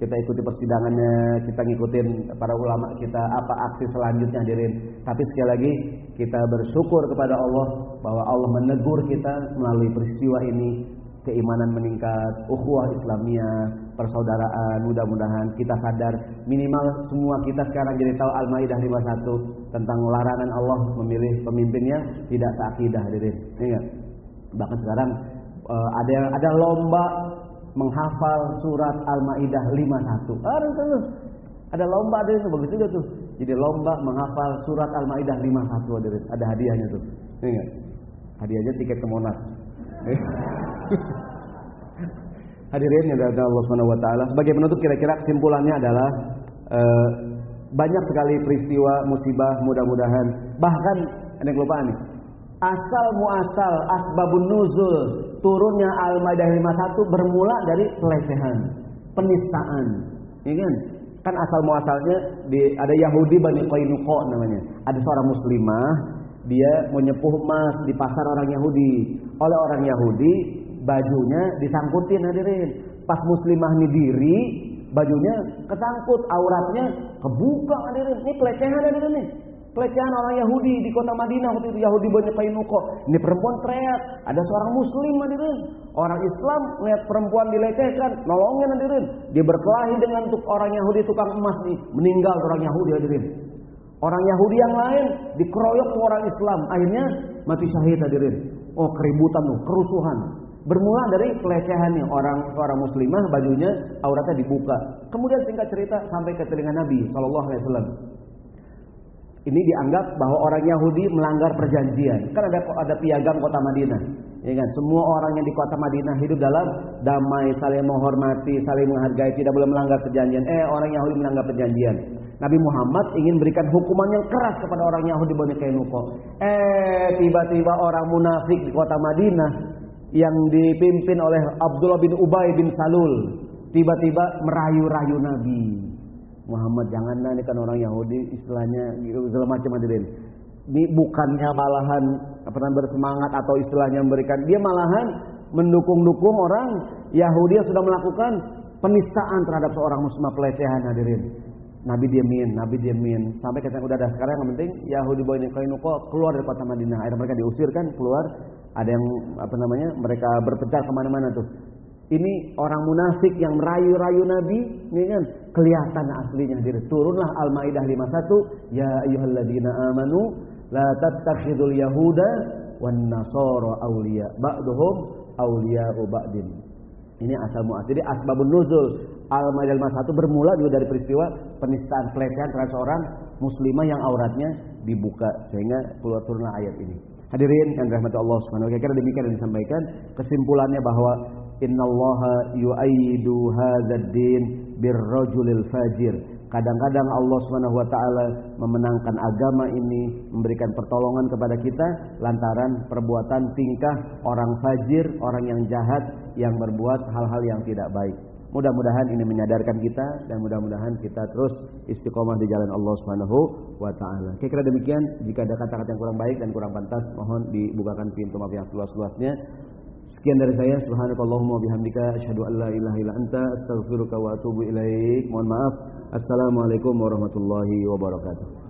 Kita ikuti persidangannya, kita ngikutin para ulama kita apa aksi selanjutnya hadirin. Tapi sekali lagi kita bersyukur kepada Allah bahwa Allah menegur kita melalui peristiwa ini keimanan meningkat, ukhuwah Islamiyah, persaudaraan, mudah-mudahan kita sadar minimal semua kita sekarang jadi tahu Al-Maidah 51 tentang larangan Allah memilih pemimpinnya tidak seakidah hadirin. Ingat. Bahkan sekarang uh, ada ada lomba menghafal surat Al-Maidah 51. Ada terus. Ada lomba ada itu bagus juga tuh. Jadi lomba menghafal surat Al-Maidah 51 hadirin. Ada hadiahnya tuh. Ingat. Hadiahnya tiket ke Monas. Hadirin yang ada Allah Subhanahu wa taala, sebagai penutup kira-kira kesimpulannya adalah eh, banyak sekali peristiwa musibah mudah-mudahan bahkan ada kelupaan nih. Asal muasal asbabun nuzul turunnya Al-Maidah 51 bermula dari pelecehan, penistaan. Ya kan? Kan asal muasalnya di ada Yahudi Bani Qainuqa namanya. Ada seorang muslimah dia menyepuh emas di pasar orang Yahudi. Oleh orang Yahudi bajunya disangkutin hadirin. Pas muslimah ini diri, bajunya kesangkut, auratnya kebuka hadirin. Ini pelecehan hadirin nih. Pelecehan orang Yahudi di kota Madinah waktu itu Yahudi banyak Kainuko. Ini perempuan teriak, ada seorang muslim hadirin. Orang Islam lihat perempuan dilecehkan, nolongin hadirin. Dia berkelahi dengan orang Yahudi tukang emas nih, meninggal orang Yahudi hadirin. Orang Yahudi yang lain dikeroyok ke orang Islam, akhirnya mati syahid hadirin. Oh keributan tuh, kerusuhan. Bermula dari pelecehannya orang orang muslimah bajunya auratnya dibuka. Kemudian singkat cerita sampai ke telinga Nabi Wasallam. Ini dianggap bahwa orang Yahudi melanggar perjanjian. Kan ada ada piagam kota Madinah. Ya kan? Semua orang yang di kota Madinah hidup dalam damai, saling menghormati, saling menghargai, tidak boleh melanggar perjanjian. Eh, orang Yahudi melanggar perjanjian. Nabi Muhammad ingin berikan hukuman yang keras kepada orang Yahudi Bani Kainuko. Eh, tiba-tiba orang munafik di kota Madinah yang dipimpin oleh Abdullah bin Ubay bin Salul tiba-tiba merayu-rayu Nabi. Muhammad jangan ini kan orang Yahudi istilahnya gitu segala macam hadirin. Ini bukannya malahan apa bersemangat atau istilahnya memberikan dia malahan mendukung-dukung orang Yahudi yang sudah melakukan penistaan terhadap seorang muslimah pelecehan hadirin. Nabi diamin, Nabi diamin. Sampai kita udah ada sekarang yang penting Yahudi Bani Kainuqa keluar dari kota Madinah. Akhirnya mereka diusir kan keluar. Ada yang apa namanya mereka berpencar ke mana-mana tuh. Ini orang munafik yang merayu-rayu Nabi, ini kan kelihatan aslinya diri. Turunlah Al-Maidah 51, ya ayyuhalladzina amanu la tattakhidul yahuda wan nasara awliya ba'duhum awliya'u ba'din. Ini asal muasal. Jadi asbabun nuzul Al-Maidah 51 bermula juga dari peristiwa penistaan pelecehan terhadap seorang muslimah yang auratnya dibuka sehingga keluar turunlah ayat ini. Hadirin yang dirahmati Allah Subhanahu wa taala, demikian yang disampaikan. Kesimpulannya bahwa innallaha yu'ayyidu hadzal din birrajulil fajir. Kadang-kadang Allah Subhanahu wa taala memenangkan agama ini, memberikan pertolongan kepada kita lantaran perbuatan tingkah orang fajir, orang yang jahat yang berbuat hal-hal yang tidak baik. Mudah-mudahan ini menyadarkan kita dan mudah-mudahan kita terus istiqomah di jalan Allah Subhanahu wa taala. Kira-kira demikian, jika ada kata-kata yang kurang baik dan kurang pantas, mohon dibukakan pintu maaf yang seluas-luasnya. Sekian dari saya. Subhanakallahumma bihamdika asyhadu an la ilaha illa anta astaghfiruka wa atubu ilaik. Mohon maaf. Assalamualaikum warahmatullahi wabarakatuh.